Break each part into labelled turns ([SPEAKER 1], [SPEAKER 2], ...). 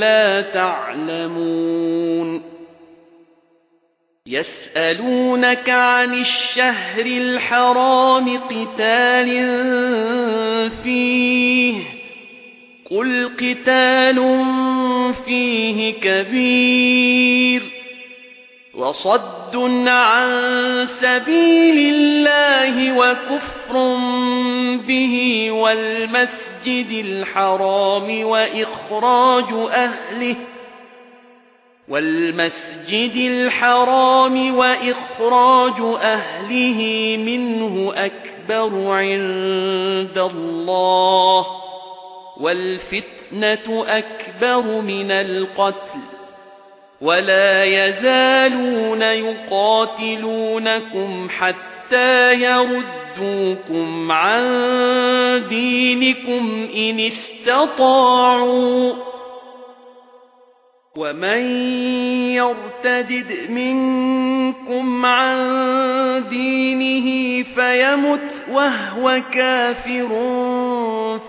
[SPEAKER 1] لا تعلمون. يسألونك عن الشهر الحرام قتال فيه. قل قتال فيه كبير وصد عن سبيل الله وكفر به والمسجد الحرام وإخراج أهله والمسجد الحرام وإخراج أهله منه أكبر عند الله والفتنة أكبر من القتل ولا يزالون يقاتلونكم حتى يردوكم عن دينكم إن استطاعوا. ومن يرتدد منكم عن دينه فيمت وهو كافر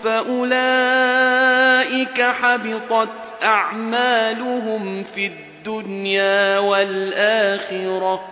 [SPEAKER 1] فأولئك حبطت أعمالهم في الدنيا والآخرة.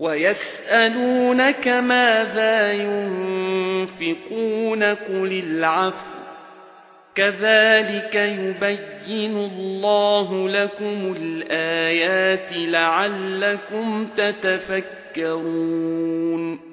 [SPEAKER 1] ويسألونك ماذا ينفقون قل العفو كذلك يبين الله لكم الآيات لعلكم تتفكرون